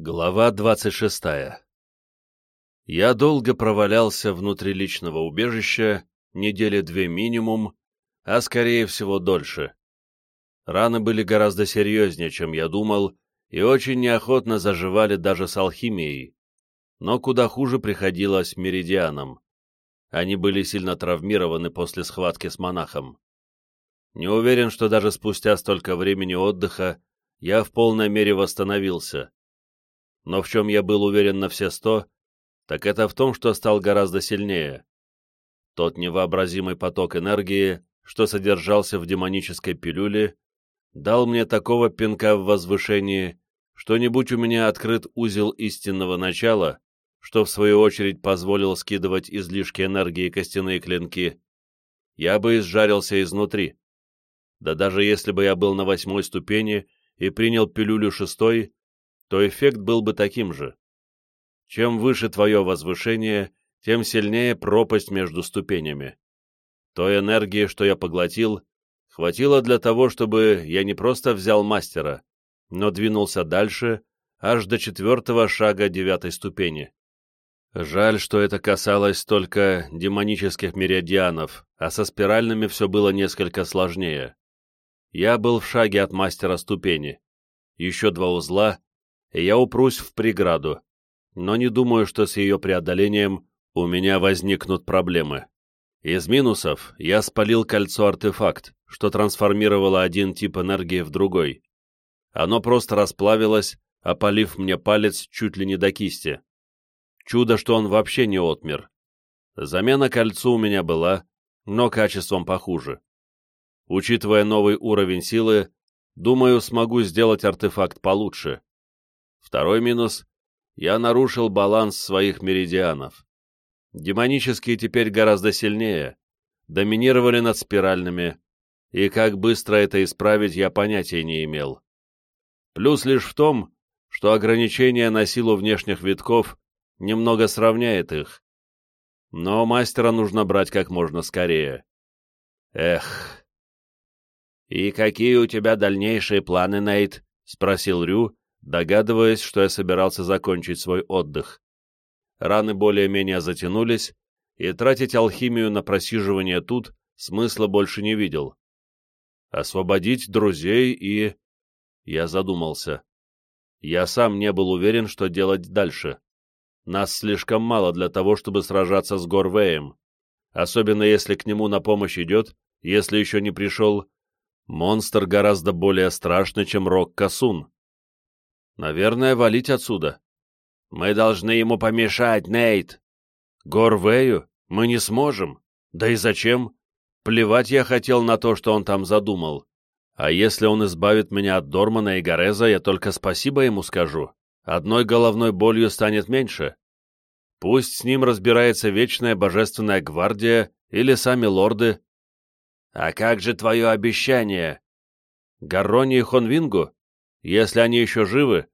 Глава 26 Я долго провалялся внутри личного убежища, недели две минимум, а скорее всего дольше. Раны были гораздо серьезнее, чем я думал, и очень неохотно заживали даже с алхимией. Но куда хуже приходилось меридианам. Они были сильно травмированы после схватки с монахом. Не уверен, что даже спустя столько времени отдыха я в полной мере восстановился но в чем я был уверен на все сто, так это в том, что стал гораздо сильнее. Тот невообразимый поток энергии, что содержался в демонической пилюле, дал мне такого пинка в возвышении, что не будь у меня открыт узел истинного начала, что в свою очередь позволил скидывать излишки энергии костяные клинки, я бы изжарился изнутри. Да даже если бы я был на восьмой ступени и принял пилюлю шестой, то эффект был бы таким же. Чем выше твое возвышение, тем сильнее пропасть между ступенями. Той энергии, что я поглотил, хватило для того, чтобы я не просто взял мастера, но двинулся дальше, аж до четвертого шага девятой ступени. Жаль, что это касалось только демонических меридианов, а со спиральными все было несколько сложнее. Я был в шаге от мастера ступени. Еще два узла, и я упрусь в преграду, но не думаю, что с ее преодолением у меня возникнут проблемы. Из минусов я спалил кольцо-артефакт, что трансформировало один тип энергии в другой. Оно просто расплавилось, опалив мне палец чуть ли не до кисти. Чудо, что он вообще не отмер. Замена кольцу у меня была, но качеством похуже. Учитывая новый уровень силы, думаю, смогу сделать артефакт получше. Второй минус — я нарушил баланс своих меридианов. Демонические теперь гораздо сильнее, доминировали над спиральными, и как быстро это исправить я понятия не имел. Плюс лишь в том, что ограничение на силу внешних витков немного сравняет их. Но мастера нужно брать как можно скорее. Эх. «И какие у тебя дальнейшие планы, Нейт?» — спросил Рю, догадываясь, что я собирался закончить свой отдых. Раны более-менее затянулись, и тратить алхимию на просиживание тут смысла больше не видел. Освободить друзей и... Я задумался. Я сам не был уверен, что делать дальше. Нас слишком мало для того, чтобы сражаться с Горвеем, особенно если к нему на помощь идет, если еще не пришел, монстр гораздо более страшный, чем Рок-Касун. Наверное, валить отсюда. Мы должны ему помешать, Нейт. Горвею мы не сможем. Да и зачем? Плевать я хотел на то, что он там задумал. А если он избавит меня от Дормана и Гореза, я только спасибо ему скажу. Одной головной болью станет меньше. Пусть с ним разбирается Вечная Божественная Гвардия или сами лорды. А как же твое обещание? Гаррони и Хонвингу? Если они еще живы,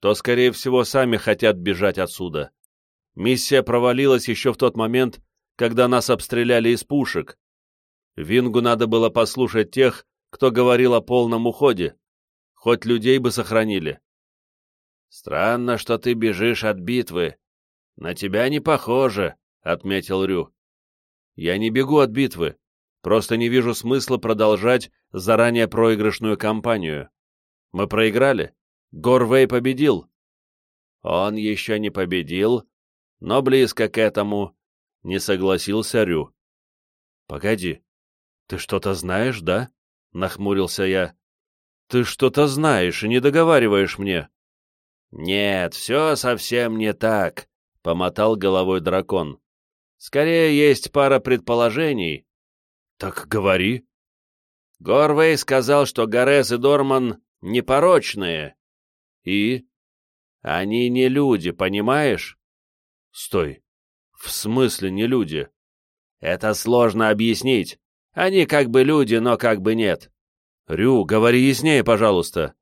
то, скорее всего, сами хотят бежать отсюда. Миссия провалилась еще в тот момент, когда нас обстреляли из пушек. Вингу надо было послушать тех, кто говорил о полном уходе. Хоть людей бы сохранили. «Странно, что ты бежишь от битвы. На тебя не похоже», — отметил Рю. «Я не бегу от битвы. Просто не вижу смысла продолжать заранее проигрышную кампанию. Мы проиграли. Горвей победил. Он еще не победил, но близко к этому, — не согласился Рю. Погоди, ты что-то знаешь, да? — нахмурился я. Ты что-то знаешь и не договариваешь мне. Нет, все совсем не так, — помотал головой дракон. Скорее, есть пара предположений. Так говори. Горвей сказал, что Горез и Дорман непорочные. И? Они не люди, понимаешь? Стой. В смысле не люди? Это сложно объяснить. Они как бы люди, но как бы нет. Рю, говори яснее, пожалуйста.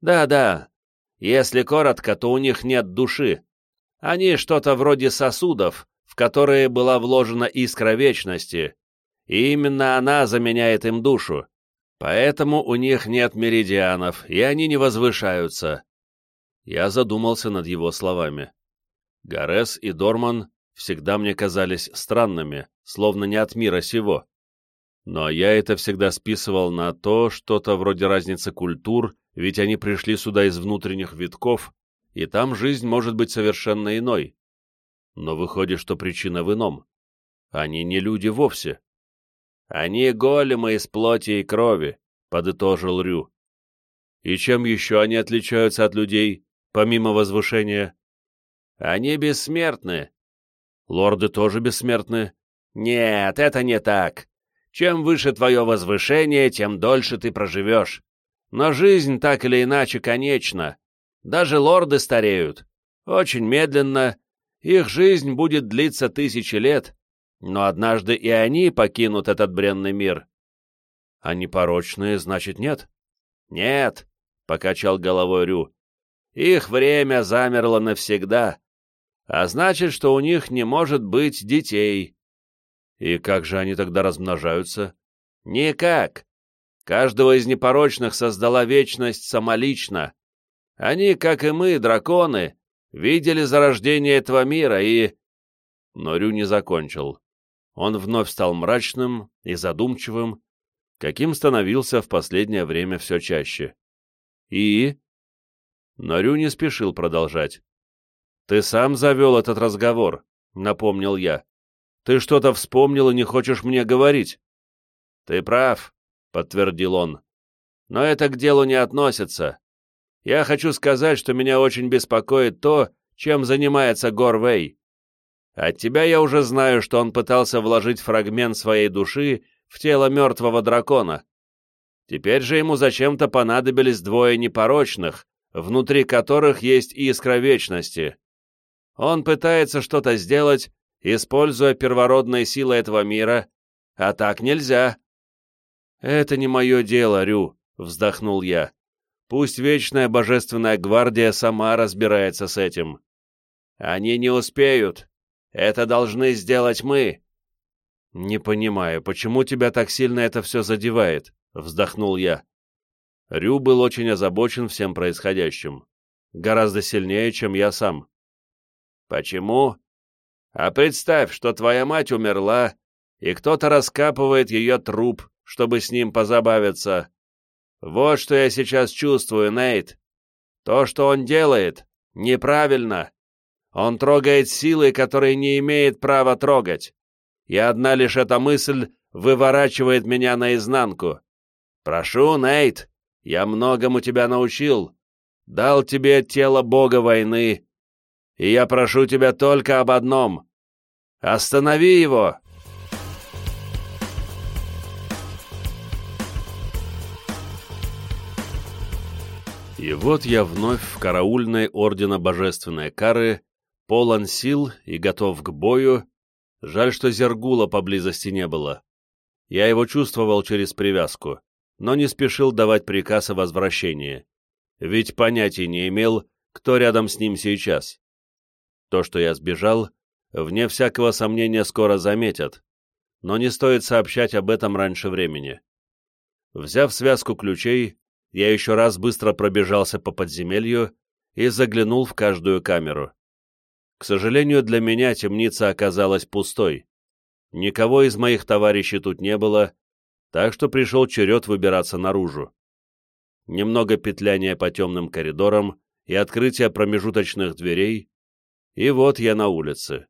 Да-да. Если коротко, то у них нет души. Они что-то вроде сосудов, в которые была вложена искра вечности, и именно она заменяет им душу. Поэтому у них нет меридианов, и они не возвышаются. Я задумался над его словами. Гарес и Дорман всегда мне казались странными, словно не от мира сего. Но я это всегда списывал на то, что-то вроде разницы культур, ведь они пришли сюда из внутренних витков, и там жизнь может быть совершенно иной. Но выходит, что причина в ином. Они не люди вовсе. Они големы из плоти и крови, — подытожил Рю. И чем еще они отличаются от людей, помимо возвышения? Они бессмертны. Лорды тоже бессмертны. Нет, это не так. Чем выше твое возвышение, тем дольше ты проживешь. Но жизнь так или иначе конечна. Даже лорды стареют. Очень медленно. Их жизнь будет длиться тысячи лет, но однажды и они покинут этот бренный мир. Они порочные, значит, нет? Нет, — покачал головой Рю. Их время замерло навсегда, а значит, что у них не может быть детей. И как же они тогда размножаются? Никак. Каждого из непорочных создала вечность самолично. Они, как и мы, драконы, видели зарождение этого мира и... Но Рю не закончил. Он вновь стал мрачным и задумчивым, каким становился в последнее время все чаще. И... Но Рю не спешил продолжать. «Ты сам завел этот разговор», — напомнил я. Ты что-то вспомнил и не хочешь мне говорить?» «Ты прав», — подтвердил он. «Но это к делу не относится. Я хочу сказать, что меня очень беспокоит то, чем занимается Горвей. От тебя я уже знаю, что он пытался вложить фрагмент своей души в тело мертвого дракона. Теперь же ему зачем-то понадобились двое непорочных, внутри которых есть искра вечности. Он пытается что-то сделать, используя первородные силы этого мира, а так нельзя. «Это не мое дело, Рю», — вздохнул я. «Пусть Вечная Божественная Гвардия сама разбирается с этим». «Они не успеют. Это должны сделать мы». «Не понимаю, почему тебя так сильно это все задевает?» — вздохнул я. Рю был очень озабочен всем происходящим. Гораздо сильнее, чем я сам. «Почему?» А представь, что твоя мать умерла, и кто-то раскапывает ее труп, чтобы с ним позабавиться. Вот что я сейчас чувствую, Нейт. То, что он делает, неправильно. Он трогает силы, которые не имеет права трогать. И одна лишь эта мысль выворачивает меня наизнанку. Прошу, Нейт, я многому тебя научил. Дал тебе тело бога войны, и я прошу тебя только об одном. Останови его!» И вот я вновь в караульной Ордена Божественной Кары, полон сил и готов к бою. Жаль, что Зергула поблизости не было. Я его чувствовал через привязку, но не спешил давать приказ о возвращении, ведь понятия не имел, кто рядом с ним сейчас. То, что я сбежал, вне всякого сомнения скоро заметят, но не стоит сообщать об этом раньше времени. Взяв связку ключей, я еще раз быстро пробежался по подземелью и заглянул в каждую камеру. К сожалению, для меня темница оказалась пустой. Никого из моих товарищей тут не было, так что пришел черед выбираться наружу. Немного петляния по темным коридорам и открытия промежуточных дверей, и вот я на улице.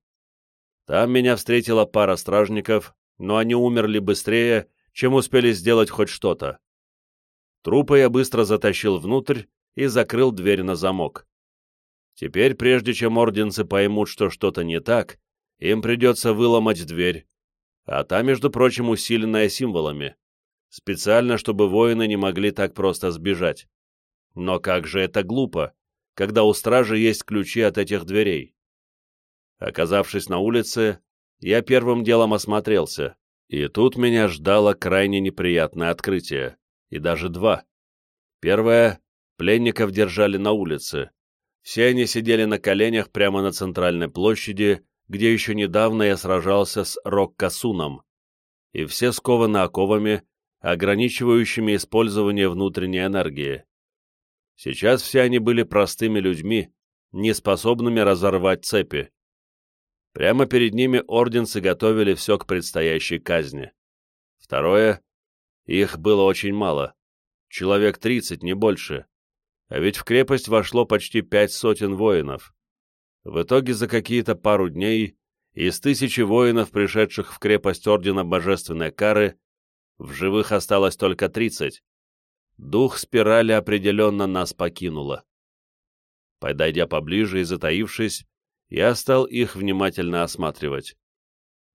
Там меня встретила пара стражников, но они умерли быстрее, чем успели сделать хоть что-то. Трупы я быстро затащил внутрь и закрыл дверь на замок. Теперь, прежде чем орденцы поймут, что что-то не так, им придется выломать дверь, а та, между прочим, усиленная символами, специально, чтобы воины не могли так просто сбежать. Но как же это глупо, когда у стражи есть ключи от этих дверей. Оказавшись на улице, я первым делом осмотрелся, и тут меня ждало крайне неприятное открытие, и даже два. Первое — пленников держали на улице. Все они сидели на коленях прямо на центральной площади, где еще недавно я сражался с Роккасуном, и все скованы оковами, ограничивающими использование внутренней энергии. Сейчас все они были простыми людьми, неспособными разорвать цепи. Прямо перед ними орденцы готовили все к предстоящей казни. Второе. Их было очень мало. Человек тридцать, не больше. А ведь в крепость вошло почти пять сотен воинов. В итоге за какие-то пару дней из тысячи воинов, пришедших в крепость Ордена Божественной Кары, в живых осталось только тридцать. Дух спирали определенно нас покинуло. Подойдя поближе и затаившись, я стал их внимательно осматривать.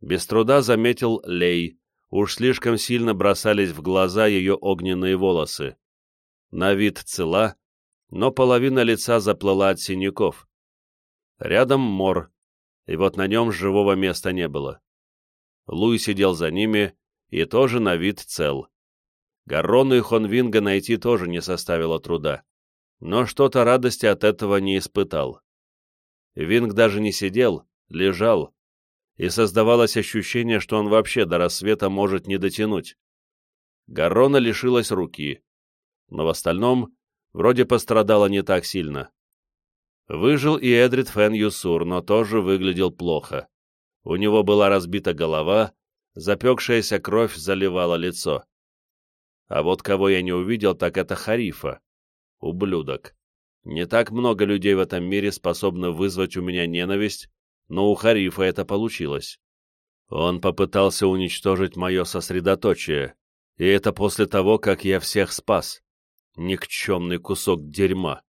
Без труда заметил Лей, уж слишком сильно бросались в глаза ее огненные волосы. На вид цела, но половина лица заплыла от синяков. Рядом мор, и вот на нем живого места не было. Луи сидел за ними и тоже на вид цел. Гаррону и Хонвинга найти тоже не составило труда, но что-то радости от этого не испытал. Винг даже не сидел, лежал, и создавалось ощущение, что он вообще до рассвета может не дотянуть. Гаррона лишилась руки, но в остальном вроде пострадала не так сильно. Выжил и Эдрид Фен Юсур, но тоже выглядел плохо. У него была разбита голова, запекшаяся кровь заливала лицо. А вот кого я не увидел, так это Харифа. Ублюдок. Не так много людей в этом мире способны вызвать у меня ненависть, но у Харифа это получилось. Он попытался уничтожить мое сосредоточие, и это после того, как я всех спас. Никчемный кусок дерьма.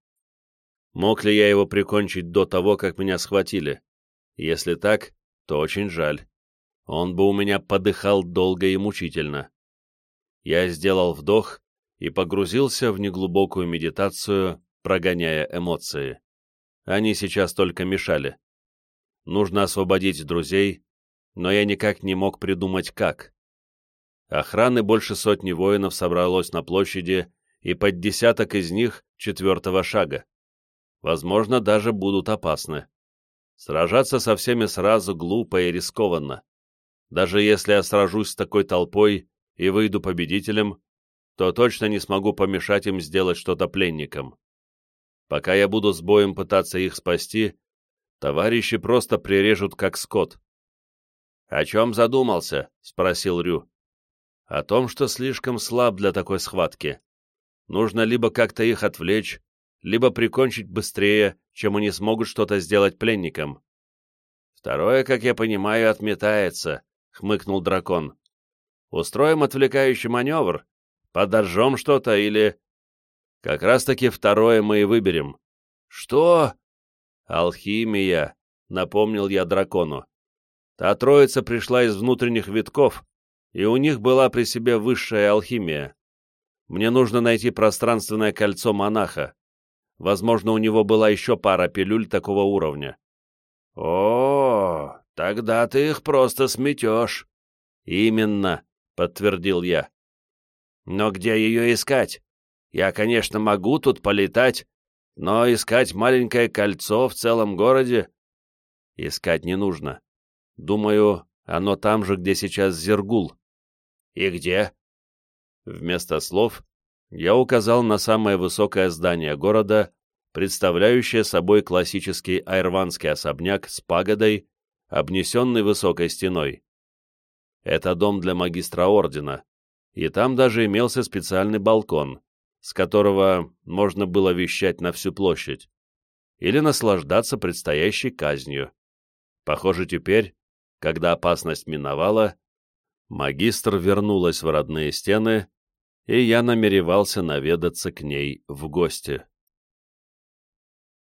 Мог ли я его прикончить до того, как меня схватили? Если так, то очень жаль. Он бы у меня подыхал долго и мучительно. Я сделал вдох и погрузился в неглубокую медитацию, прогоняя эмоции. Они сейчас только мешали. Нужно освободить друзей, но я никак не мог придумать, как. Охраны больше сотни воинов собралось на площади, и под десяток из них четвертого шага. Возможно, даже будут опасны. Сражаться со всеми сразу глупо и рискованно. Даже если я сражусь с такой толпой и выйду победителем, то точно не смогу помешать им сделать что-то пленникам. Пока я буду с боем пытаться их спасти, товарищи просто прирежут как скот. «О чем задумался?» — спросил Рю. «О том, что слишком слаб для такой схватки. Нужно либо как-то их отвлечь, либо прикончить быстрее, чем они смогут что-то сделать пленникам». «Второе, как я понимаю, отметается», — хмыкнул дракон. «Устроим отвлекающий маневр, подожжем что-то или...» Как раз-таки второе мы и выберем. Что? Алхимия, напомнил я дракону. Та троица пришла из внутренних витков, и у них была при себе высшая алхимия. Мне нужно найти пространственное кольцо монаха. Возможно, у него была еще пара пилюль такого уровня. О, тогда ты их просто сметешь. Именно, подтвердил я. Но где ее искать? Я, конечно, могу тут полетать, но искать маленькое кольцо в целом городе... Искать не нужно. Думаю, оно там же, где сейчас Зергул. И где? Вместо слов я указал на самое высокое здание города, представляющее собой классический айрванский особняк с пагодой, обнесенный высокой стеной. Это дом для магистра ордена, и там даже имелся специальный балкон, с которого можно было вещать на всю площадь, или наслаждаться предстоящей казнью. Похоже, теперь, когда опасность миновала, магистр вернулась в родные стены, и я намеревался наведаться к ней в гости.